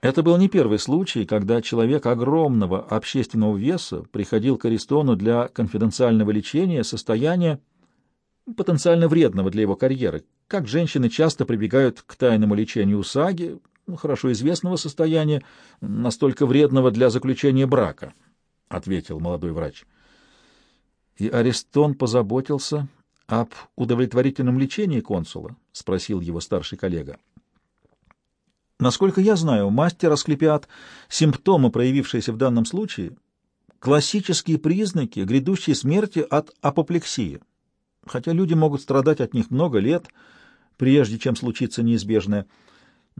Это был не первый случай, когда человек огромного общественного веса приходил к Аристону для конфиденциального лечения состояния, потенциально вредного для его карьеры, как женщины часто прибегают к тайному лечению саги, ну, хорошо известного состояния, настолько вредного для заключения брака, — ответил молодой врач. И Аристон позаботился об удовлетворительном лечении консула, — спросил его старший коллега. Насколько я знаю, мастер Асклепиад, симптомы, проявившиеся в данном случае, классические признаки грядущей смерти от апоплексии, хотя люди могут страдать от них много лет, прежде чем случится неизбежное.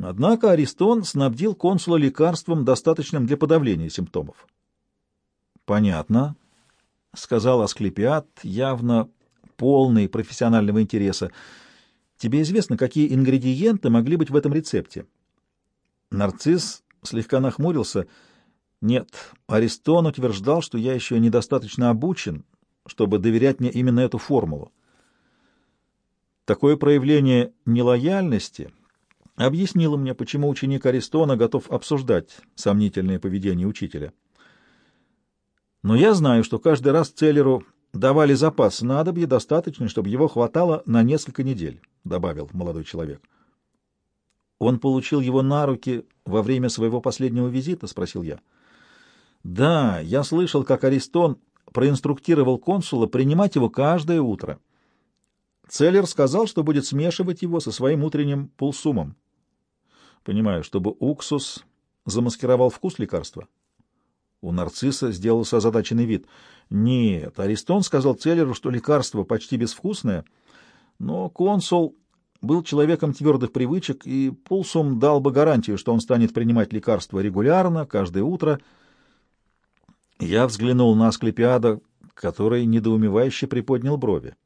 Однако Аристон снабдил консула лекарством, достаточным для подавления симптомов. «Понятно», — сказал Асклепиад, явно полный профессионального интереса. «Тебе известно, какие ингредиенты могли быть в этом рецепте?» Нарцисс слегка нахмурился. Нет, Аристон утверждал, что я еще недостаточно обучен, чтобы доверять мне именно эту формулу. Такое проявление нелояльности объяснило мне, почему ученик Аристона готов обсуждать сомнительное поведение учителя. Но я знаю, что каждый раз Целлеру давали запас снадобья, достаточный, чтобы его хватало на несколько недель, — добавил молодой человек. — он получил его на руки во время своего последнего визита? — спросил я. — Да, я слышал, как Аристон проинструктировал консула принимать его каждое утро. Целлер сказал, что будет смешивать его со своим утренним пулсумом. Понимаю, чтобы уксус замаскировал вкус лекарства. У нарцисса сделался озадаченный вид. Нет, Аристон сказал Целлеру, что лекарство почти безвкусное, но консул был человеком твердых привычек, и Пулсум дал бы гарантию, что он станет принимать лекарства регулярно, каждое утро. Я взглянул на Асклепиада, который недоумевающе приподнял брови.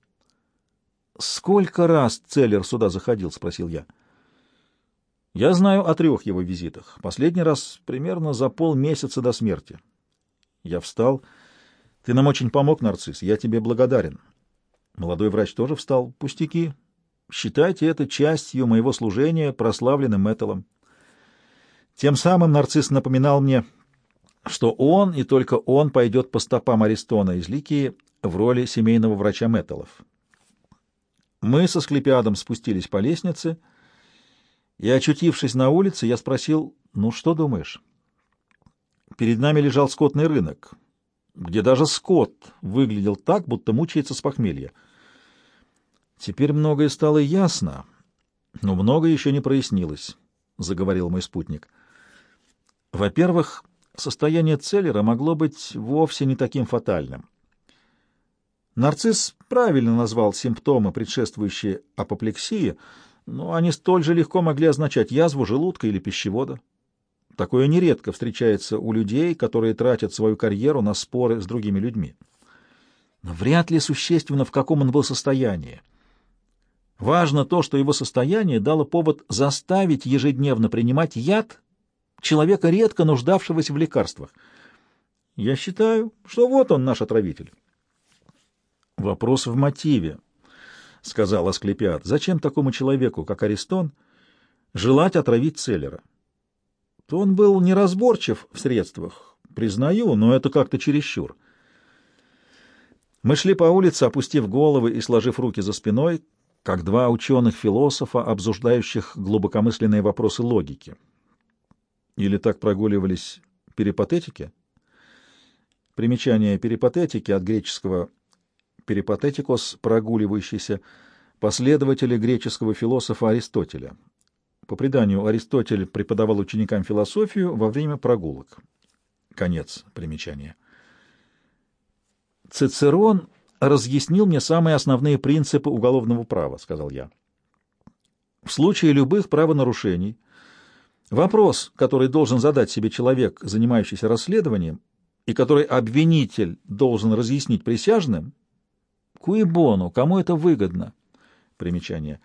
«Сколько раз Целлер сюда заходил?» — спросил я. «Я знаю о трех его визитах. Последний раз примерно за полмесяца до смерти». Я встал. «Ты нам очень помог, нарцисс. Я тебе благодарен». Молодой врач тоже встал. «Пустяки. Считайте это частью моего служения прославленным Мэттелом. Тем самым нарцисс напоминал мне, что он и только он пойдет по стопам Аристона из Ликии в роли семейного врача Мэттелов. Мы со Склепиадом спустились по лестнице, и, очутившись на улице, я спросил, «Ну, что думаешь?» Перед нами лежал скотный рынок, где даже скот выглядел так, будто мучается с похмелья — Теперь многое стало ясно, но многое еще не прояснилось, — заговорил мой спутник. Во-первых, состояние Целлера могло быть вовсе не таким фатальным. Нарцисс правильно назвал симптомы, предшествующие апоплексии, но они столь же легко могли означать язву желудка или пищевода. Такое нередко встречается у людей, которые тратят свою карьеру на споры с другими людьми. Но вряд ли существенно, в каком он был состоянии. Важно то, что его состояние дало повод заставить ежедневно принимать яд человека, редко нуждавшегося в лекарствах. Я считаю, что вот он, наш отравитель. Вопрос в мотиве, — сказал Асклепиад. Зачем такому человеку, как Аристон, желать отравить Целлера? То он был неразборчив в средствах, признаю, но это как-то чересчур. Мы шли по улице, опустив головы и сложив руки за спиной, как два ученых-философа, обсуждающих глубокомысленные вопросы логики. Или так прогуливались перипатетики? Примечание перипатетики от греческого перипатетикос, прогуливающийся, последователи греческого философа Аристотеля. По преданию, Аристотель преподавал ученикам философию во время прогулок. Конец примечания. Цицерон разъяснил мне самые основные принципы уголовного права, — сказал я. В случае любых правонарушений вопрос, который должен задать себе человек, занимающийся расследованием, и который обвинитель должен разъяснить присяжным, куибону, кому это выгодно? Примечание.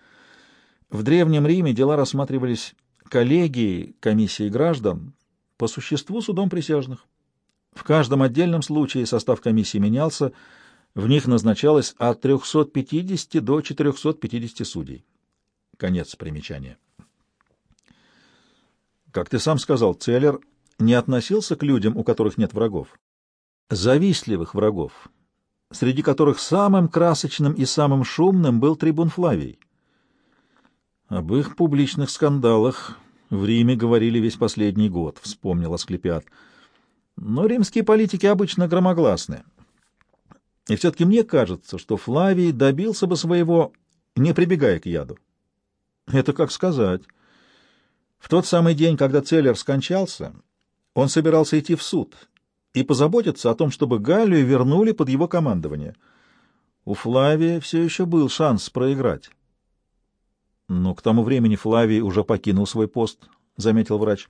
В Древнем Риме дела рассматривались коллегией, комиссией граждан, по существу судом присяжных. В каждом отдельном случае состав комиссии менялся, в них назначалось от 350 до 450 судей. Конец примечания. Как ты сам сказал, Целлер не относился к людям, у которых нет врагов. Завистливых врагов, среди которых самым красочным и самым шумным был трибун Флавий. Об их публичных скандалах в Риме говорили весь последний год, вспомнил Асклепиад. Но римские политики обычно громогласны. И все-таки мне кажется, что Флавий добился бы своего, не прибегая к яду. Это как сказать. В тот самый день, когда Целлер скончался, он собирался идти в суд и позаботиться о том, чтобы Галлию вернули под его командование. У Флавия все еще был шанс проиграть. Но к тому времени Флавий уже покинул свой пост, — заметил врач.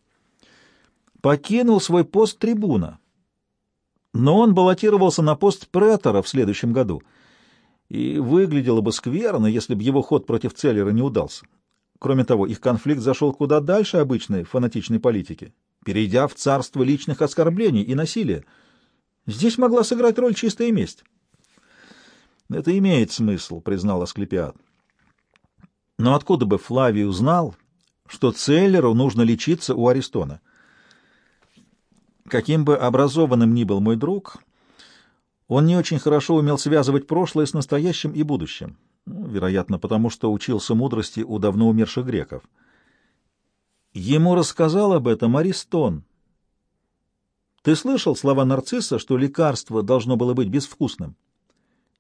Покинул свой пост трибуна. Но он баллотировался на пост претора в следующем году, и выглядело бы скверно, если бы его ход против Целлера не удался. Кроме того, их конфликт зашел куда дальше обычной фанатичной политики, перейдя в царство личных оскорблений и насилия. Здесь могла сыграть роль чистая месть. «Это имеет смысл», — признал Асклепиад. Но откуда бы Флавий узнал, что Целлеру нужно лечиться у Аристона? Каким бы образованным ни был мой друг, он не очень хорошо умел связывать прошлое с настоящим и будущим, ну, вероятно, потому что учился мудрости у давно умерших греков. Ему рассказал об этом Аристон. Ты слышал слова нарцисса, что лекарство должно было быть безвкусным?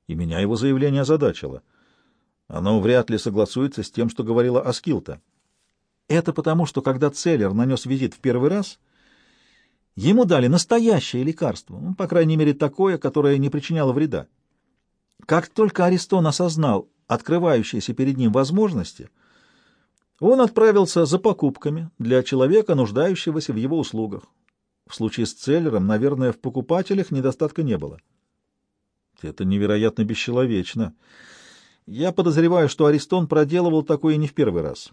И меня его заявление озадачило — оно вряд ли согласуется с тем, что говорила Аскилта. Это потому, что когда Целлер нанес визит в первый раз, ему дали настоящее лекарство, ну, по крайней мере, такое, которое не причиняло вреда. Как только Аристон осознал открывающиеся перед ним возможности, он отправился за покупками для человека, нуждающегося в его услугах. В случае с Целлером, наверное, в покупателях недостатка не было. Это невероятно бесчеловечно. Я подозреваю, что Аристон проделывал такое не в первый раз.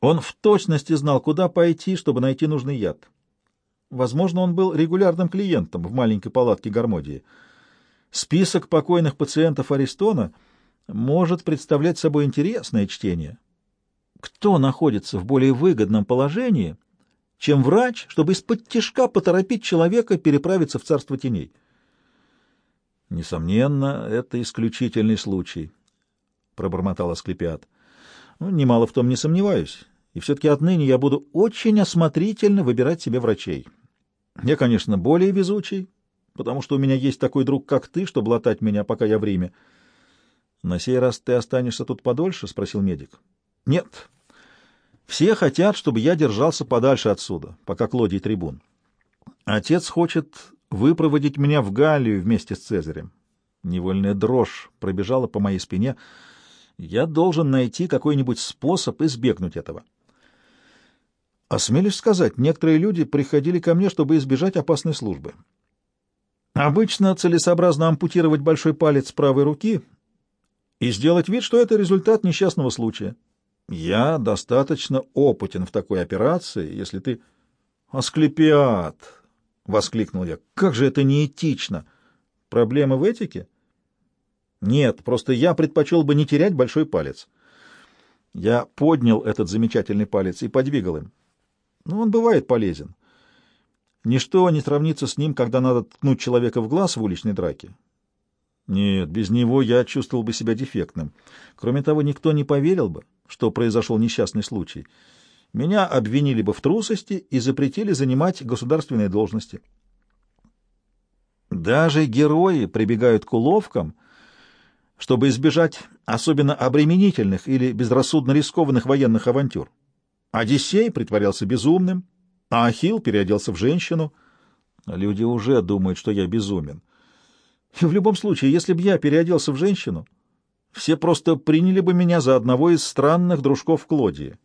Он в точности знал, куда пойти, чтобы найти нужный яд. Возможно, он был регулярным клиентом в маленькой палатке Гармодии. Список покойных пациентов Аристона может представлять собой интересное чтение. Кто находится в более выгодном положении, чем врач, чтобы из-под тишка поторопить человека переправиться в царство теней? Несомненно, это исключительный случай пробормотал Асклепиад. Ну, немало в том не сомневаюсь. И все-таки отныне я буду очень осмотрительно выбирать себе врачей. Я, конечно, более везучий, потому что у меня есть такой друг, как ты, чтобы латать меня, пока я в Риме. — На сей раз ты останешься тут подольше? — спросил медик. — Нет. Все хотят, чтобы я держался подальше отсюда, пока Клодий трибун. Отец хочет выпроводить меня в Галлию вместе с Цезарем. Невольная дрожь пробежала по моей спине — я должен найти какой-нибудь способ избегнуть этого. Осмелюсь сказать, некоторые люди приходили ко мне, чтобы избежать опасной службы. Обычно целесообразно ампутировать большой палец правой руки и сделать вид, что это результат несчастного случая. Я достаточно опытен в такой операции, если ты... «Асклепиад!» — воскликнул я. «Как же это неэтично! Проблемы в этике?» Нет, просто я предпочел бы не терять большой палец. Я поднял этот замечательный палец и подвигал им. Ну, он бывает полезен. Ничто не сравнится с ним, когда надо ткнуть человека в глаз в уличной драке. Нет, без него я чувствовал бы себя дефектным. Кроме того, никто не поверил бы, что произошел несчастный случай. Меня обвинили бы в трусости и запретили занимать государственные должности. Даже герои прибегают к уловкам — чтобы избежать особенно обременительных или безрассудно рискованных военных авантюр. Одиссей притворялся безумным, а Ахилл переоделся в женщину. Люди уже думают, что я безумен. И в любом случае, если бы я переоделся в женщину, все просто приняли бы меня за одного из странных дружков Клодии.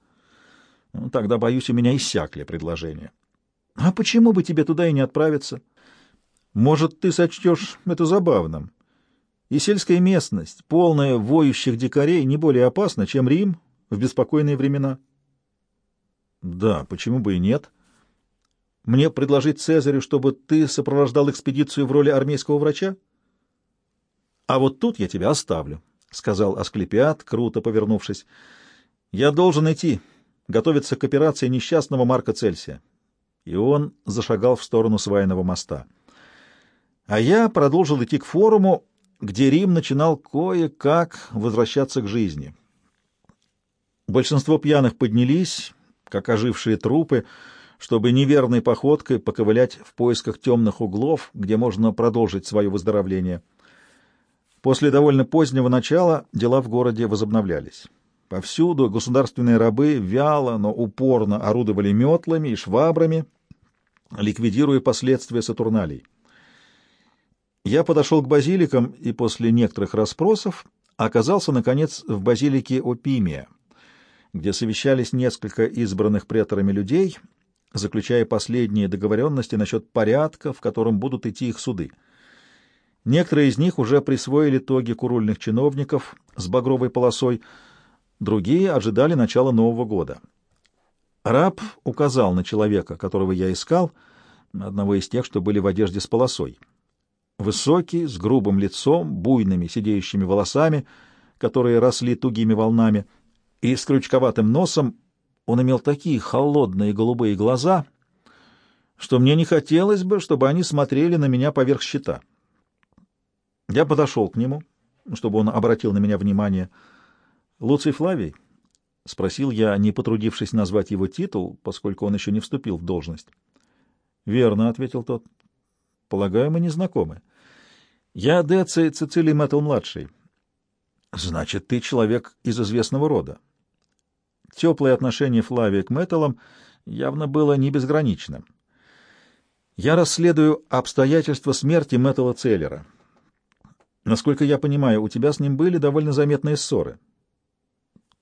Ну, тогда, боюсь, у меня иссякли предложения. А почему бы тебе туда и не отправиться? Может, ты сочтешь это забавным, и сельская местность, полная воющих дикарей, не более опасна, чем Рим в беспокойные времена. Да, почему бы и нет? Мне предложить Цезарю, чтобы ты сопровождал экспедицию в роли армейского врача? А вот тут я тебя оставлю, — сказал Асклепиад, круто повернувшись. Я должен идти. готовится к операции несчастного Марка Цельсия. И он зашагал в сторону свайного моста. А я продолжил идти к форуму, где Рим начинал кое-как возвращаться к жизни. Большинство пьяных поднялись, как ожившие трупы, чтобы неверной походкой поковылять в поисках темных углов, где можно продолжить свое выздоровление. После довольно позднего начала дела в городе возобновлялись. Повсюду государственные рабы вяло, но упорно орудовали метлами и швабрами, ликвидируя последствия Сатурналей. Я подошел к базиликам и после некоторых расспросов оказался, наконец, в базилике Опимия, где совещались несколько избранных преторами людей, заключая последние договоренности насчет порядка, в котором будут идти их суды. Некоторые из них уже присвоили тоги курульных чиновников с багровой полосой, другие ожидали начала Нового года. Раб указал на человека, которого я искал, одного из тех, что были в одежде с полосой. Высокий, с грубым лицом, буйными сидеющими волосами, которые росли тугими волнами, и с крючковатым носом он имел такие холодные голубые глаза, что мне не хотелось бы, чтобы они смотрели на меня поверх щита. Я подошел к нему, чтобы он обратил на меня внимание. «Луций Флавий?» — спросил я, не потрудившись назвать его титул, поскольку он еще не вступил в должность. «Верно», — ответил тот. «Полагаю, мы не знакомы. Я Деций Цицилий Мэттл-младший». «Значит, ты человек из известного рода». Теплое отношение Флавия к Мэттелам явно было не безграничным. «Я расследую обстоятельства смерти Мэттела Целлера. Насколько я понимаю, у тебя с ним были довольно заметные ссоры.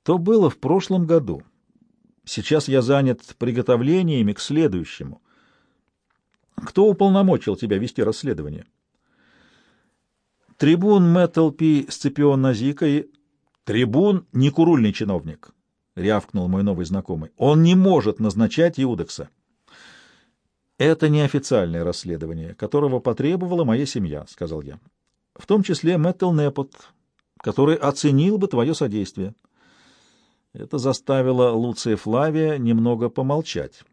То было в прошлом году. Сейчас я занят приготовлениями к следующему. Кто уполномочил тебя вести расследование? Трибун Мэттл Пи Сципион Назика и... Трибун — не курульный чиновник, — рявкнул мой новый знакомый. Он не может назначать Иудекса. Это неофициальное расследование, которого потребовала моя семья, — сказал я в том числе Мэттл Непот, который оценил бы твое содействие. Это заставило Луция Флавия немного помолчать.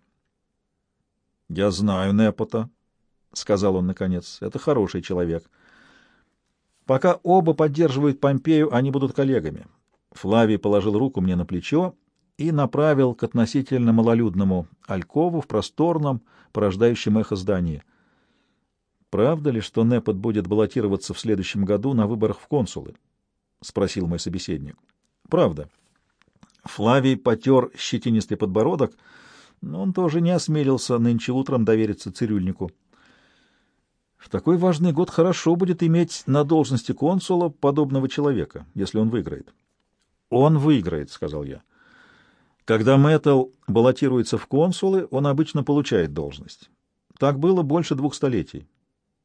— Я знаю Непота, — сказал он наконец. — Это хороший человек. Пока оба поддерживают Помпею, они будут коллегами. Флавий положил руку мне на плечо и направил к относительно малолюдному Алькову в просторном, порождающем эхо здании — правда ли, что Непот будет баллотироваться в следующем году на выборах в консулы? — спросил мой собеседник. — Правда. Флавий потер щетинистый подбородок, но он тоже не осмелился нынче утром довериться цирюльнику. В такой важный год хорошо будет иметь на должности консула подобного человека, если он выиграет. — Он выиграет, — сказал я. Когда Мэттл баллотируется в консулы, он обычно получает должность. Так было больше двух столетий.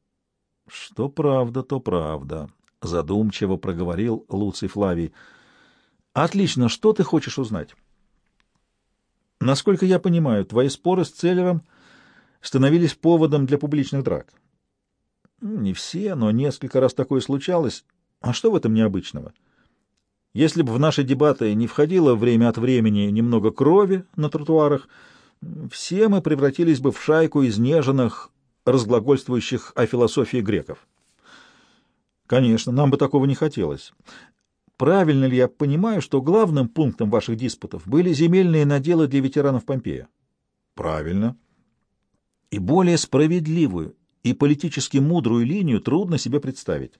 — Что правда, то правда, — задумчиво проговорил Луций Флавий. — Отлично, что ты хочешь узнать? — Насколько я понимаю, твои споры с Целлером становились поводом для публичных драк. — Не все, но несколько раз такое случалось. А что в этом необычного? Если бы в наши дебаты не входило время от времени немного крови на тротуарах, все мы превратились бы в шайку изнеженных, разглагольствующих о философии греков. Конечно, нам бы такого не хотелось. Правильно ли я понимаю, что главным пунктом ваших диспутов были земельные наделы для ветеранов Помпея? Правильно. И более справедливую и политически мудрую линию трудно себе представить.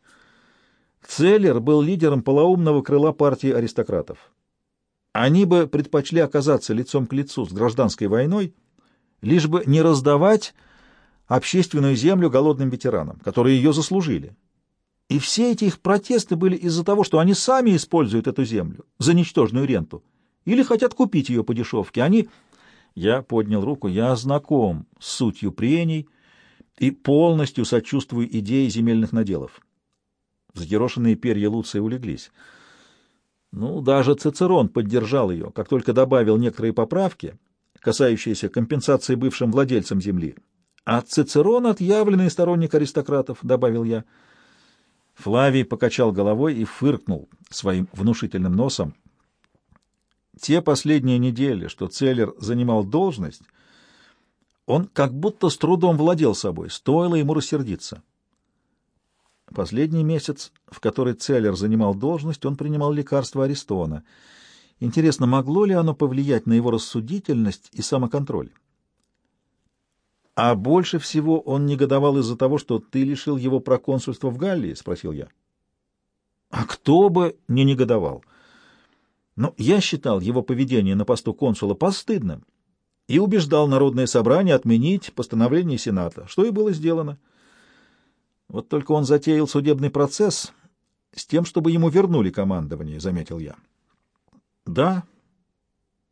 Целлер был лидером полоумного крыла партии аристократов. Они бы предпочли оказаться лицом к лицу с гражданской войной, лишь бы не раздавать общественную землю голодным ветеранам, которые ее заслужили. И все эти их протесты были из-за того, что они сами используют эту землю за ничтожную ренту или хотят купить ее по дешевке. Они... Я поднял руку, я знаком с сутью прений и полностью сочувствую идее земельных наделов. Взъерошенные перья Луция улеглись. Ну, даже Цицерон поддержал ее, как только добавил некоторые поправки, касающиеся компенсации бывшим владельцам земли. А Цицерон — отъявленный сторонник аристократов, — добавил я. Флавий покачал головой и фыркнул своим внушительным носом. Те последние недели, что Целлер занимал должность, он как будто с трудом владел собой, стоило ему рассердиться. Последний месяц, в который Целлер занимал должность, он принимал лекарство Аристона. Интересно, могло ли оно повлиять на его рассудительность и самоконтроль? А больше всего он негодовал из-за того, что ты лишил его проконсульства в Галлии, — спросил я. А кто бы не негодовал? Но я считал его поведение на посту консула постыдным и убеждал Народное собрание отменить постановление Сената, что и было сделано. Вот только он затеял судебный процесс с тем, чтобы ему вернули командование, — заметил я. — Да,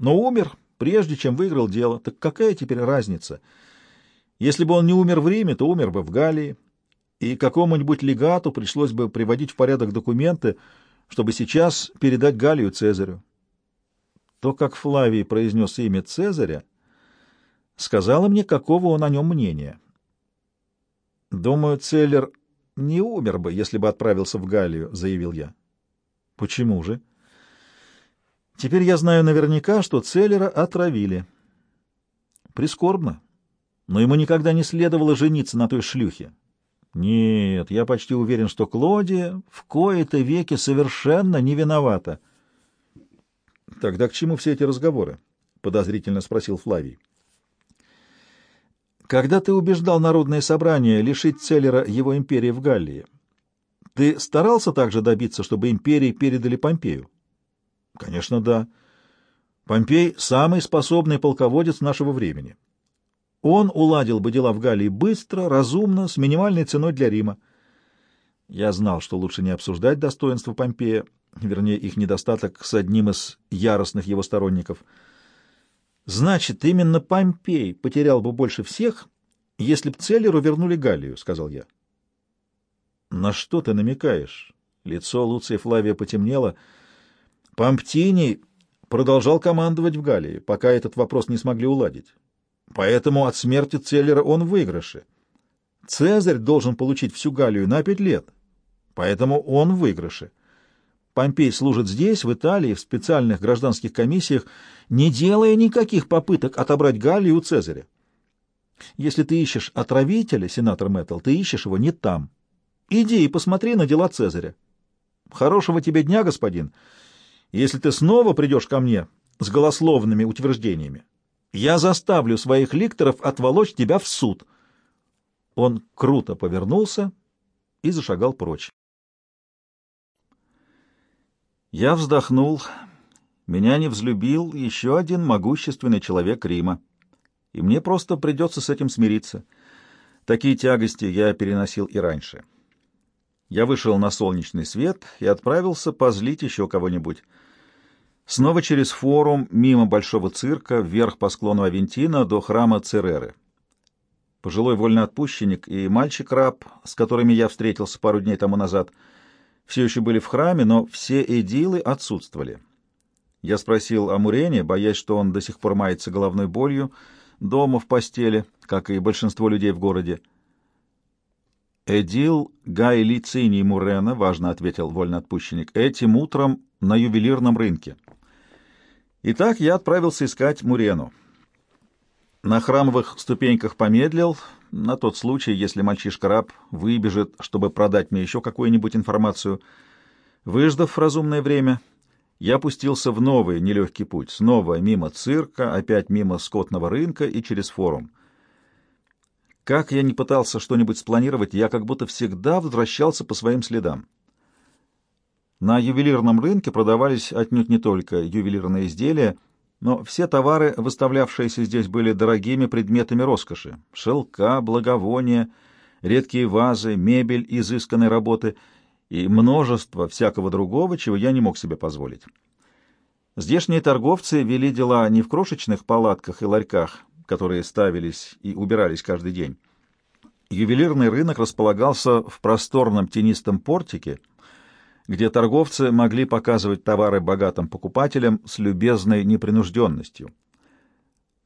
но умер, прежде чем выиграл дело. Так какая теперь разница? Если бы он не умер в Риме, то умер бы в Галлии, и какому-нибудь легату пришлось бы приводить в порядок документы, чтобы сейчас передать Галлию Цезарю. То, как Флавий произнес имя Цезаря, сказала мне, какого он о нем мнения. «Думаю, Целлер не умер бы, если бы отправился в Галлию», — заявил я. «Почему же?» «Теперь я знаю наверняка, что Целлера отравили». «Прискорбно, но ему никогда не следовало жениться на той шлюхе. Нет, я почти уверен, что Клодия в кои-то веки совершенно не виновата». «Тогда к чему все эти разговоры?» — подозрительно спросил Флавий. Когда ты убеждал народное собрание лишить Целлера его империи в Галлии, ты старался также добиться, чтобы империи передали Помпею? Конечно, да. Помпей — самый способный полководец нашего времени. Он уладил бы дела в Галлии быстро, разумно, с минимальной ценой для Рима. Я знал, что лучше не обсуждать достоинства Помпея, вернее, их недостаток с одним из яростных его сторонников — Значит, именно Помпей потерял бы больше всех, если б Целлеру вернули Галлию, — сказал я. На что ты намекаешь? Лицо Луция Флавия потемнело. Помптиний продолжал командовать в Галлии, пока этот вопрос не смогли уладить. Поэтому от смерти Целлера он в выигрыше. Цезарь должен получить всю Галлию на пять лет, поэтому он в выигрыше. Помпей служит здесь, в Италии, в специальных гражданских комиссиях, не делая никаких попыток отобрать Галлию у Цезаря. Если ты ищешь отравителя, сенатор Мэттл, ты ищешь его не там. Иди и посмотри на дела Цезаря. Хорошего тебе дня, господин. Если ты снова придешь ко мне с голословными утверждениями, я заставлю своих ликторов отволочь тебя в суд. Он круто повернулся и зашагал прочь. Я вздохнул. Меня не взлюбил еще один могущественный человек Рима. И мне просто придется с этим смириться. Такие тягости я переносил и раньше. Я вышел на солнечный свет и отправился позлить еще кого-нибудь. Снова через форум, мимо большого цирка, вверх по склону Авентина до храма Цереры. Пожилой вольноотпущенник и мальчик-раб, с которыми я встретился пару дней тому назад — все еще были в храме, но все эдилы отсутствовали. Я спросил о Мурене, боясь, что он до сих пор мается головной болью, дома в постели, как и большинство людей в городе. «Эдил Гай Лициний Мурена», — важно ответил вольноотпущенник, — «этим утром на ювелирном рынке». Итак, я отправился искать Мурену. На храмовых ступеньках помедлил, на тот случай, если мальчишка-раб выбежит, чтобы продать мне еще какую-нибудь информацию. Выждав разумное время, я пустился в новый нелегкий путь, снова мимо цирка, опять мимо скотного рынка и через форум. Как я не пытался что-нибудь спланировать, я как будто всегда возвращался по своим следам. На ювелирном рынке продавались отнюдь не только ювелирные изделия — но все товары, выставлявшиеся здесь, были дорогими предметами роскоши. Шелка, благовония, редкие вазы, мебель изысканной работы и множество всякого другого, чего я не мог себе позволить. Здешние торговцы вели дела не в крошечных палатках и ларьках, которые ставились и убирались каждый день. Ювелирный рынок располагался в просторном тенистом портике — где торговцы могли показывать товары богатым покупателям с любезной непринужденностью.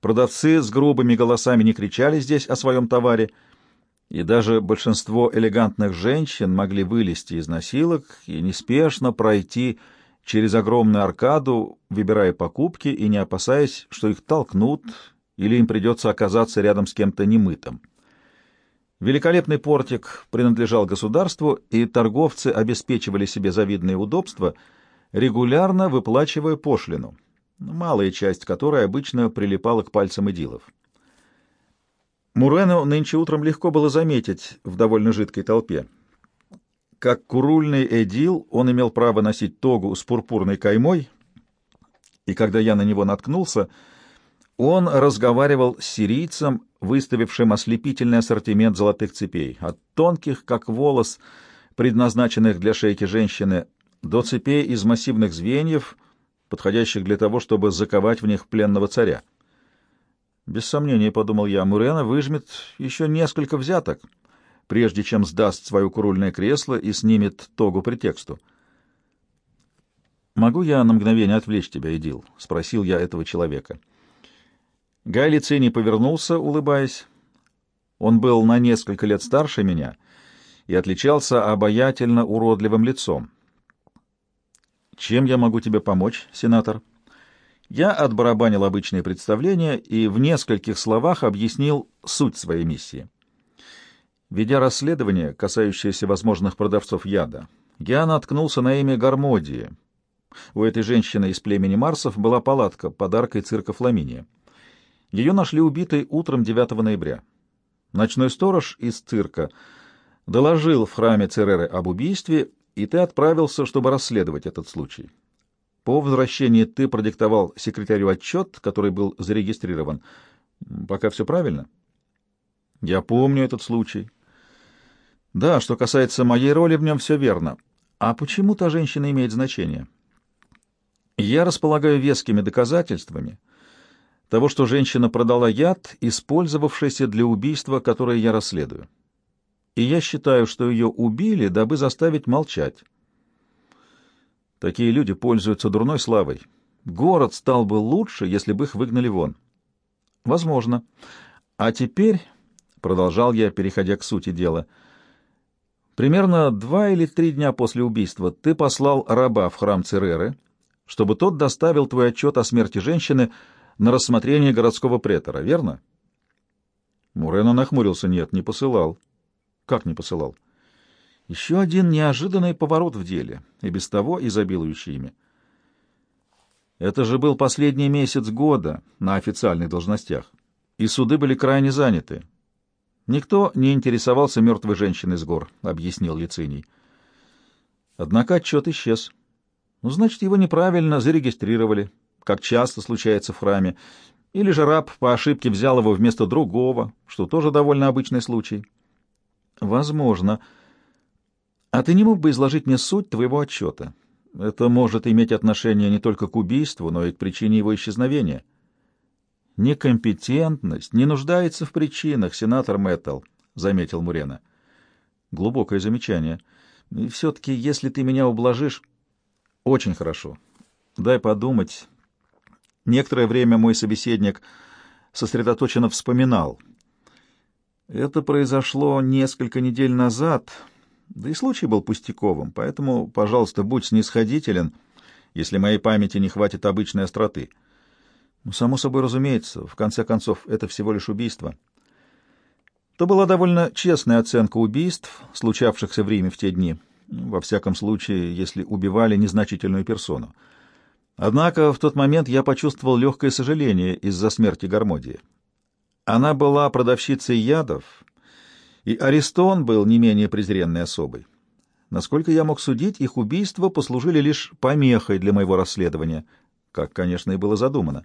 Продавцы с грубыми голосами не кричали здесь о своем товаре, и даже большинство элегантных женщин могли вылезти из носилок и неспешно пройти через огромную аркаду, выбирая покупки и не опасаясь, что их толкнут или им придется оказаться рядом с кем-то немытым. Великолепный портик принадлежал государству, и торговцы обеспечивали себе завидные удобства, регулярно выплачивая пошлину, малая часть которой обычно прилипала к пальцам идилов. Мурену нынче утром легко было заметить в довольно жидкой толпе. Как курульный эдил он имел право носить тогу с пурпурной каймой, и когда я на него наткнулся — он разговаривал с сирийцем, выставившим ослепительный ассортимент золотых цепей, от тонких, как волос, предназначенных для шейки женщины, до цепей из массивных звеньев, подходящих для того, чтобы заковать в них пленного царя. Без сомнения, — подумал я, — Мурена выжмет еще несколько взяток, прежде чем сдаст свое курульное кресло и снимет тогу претексту. «Могу я на мгновение отвлечь тебя, Идил?» — спросил я этого человека. — Гай Лициний повернулся, улыбаясь. Он был на несколько лет старше меня и отличался обаятельно уродливым лицом. «Чем я могу тебе помочь, сенатор?» Я отбарабанил обычные представления и в нескольких словах объяснил суть своей миссии. Ведя расследование, касающееся возможных продавцов яда, я наткнулся на имя Гармодии. У этой женщины из племени Марсов была палатка, подаркой цирка Фламиния. Ее нашли убитой утром 9 ноября. Ночной сторож из цирка доложил в храме Цереры об убийстве, и ты отправился, чтобы расследовать этот случай. По возвращении ты продиктовал секретарю отчет, который был зарегистрирован. Пока все правильно? Я помню этот случай. Да, что касается моей роли в нем, все верно. А почему та женщина имеет значение? Я располагаю вескими доказательствами, того, что женщина продала яд, использовавшийся для убийства, которое я расследую. И я считаю, что ее убили, дабы заставить молчать. Такие люди пользуются дурной славой. Город стал бы лучше, если бы их выгнали вон. Возможно. А теперь, — продолжал я, переходя к сути дела, — примерно два или три дня после убийства ты послал раба в храм Цереры, чтобы тот доставил твой отчет о смерти женщины, — на рассмотрение городского претора, верно? Мурено нахмурился. Нет, не посылал. Как не посылал? Еще один неожиданный поворот в деле, и без того изобилующий ими. Это же был последний месяц года на официальных должностях, и суды были крайне заняты. Никто не интересовался мертвой женщиной с гор, — объяснил Лициний. Однако отчет исчез. Ну, значит, его неправильно зарегистрировали, как часто случается в храме, или же раб по ошибке взял его вместо другого, что тоже довольно обычный случай. Возможно. А ты не мог бы изложить мне суть твоего отчета? Это может иметь отношение не только к убийству, но и к причине его исчезновения. Некомпетентность не нуждается в причинах, сенатор Мэттл, — заметил Мурена. Глубокое замечание. И все-таки, если ты меня ублажишь... Очень хорошо. Дай подумать Некоторое время мой собеседник сосредоточенно вспоминал. Это произошло несколько недель назад, да и случай был пустяковым, поэтому, пожалуйста, будь снисходителен, если моей памяти не хватит обычной остроты. Ну, само собой разумеется, в конце концов, это всего лишь убийство. То была довольно честная оценка убийств, случавшихся в Риме в те дни, во всяком случае, если убивали незначительную персону. Однако в тот момент я почувствовал легкое сожаление из-за смерти Гармодии. Она была продавщицей ядов, и Аристон был не менее презренной особой. Насколько я мог судить, их убийства послужили лишь помехой для моего расследования, как, конечно, и было задумано.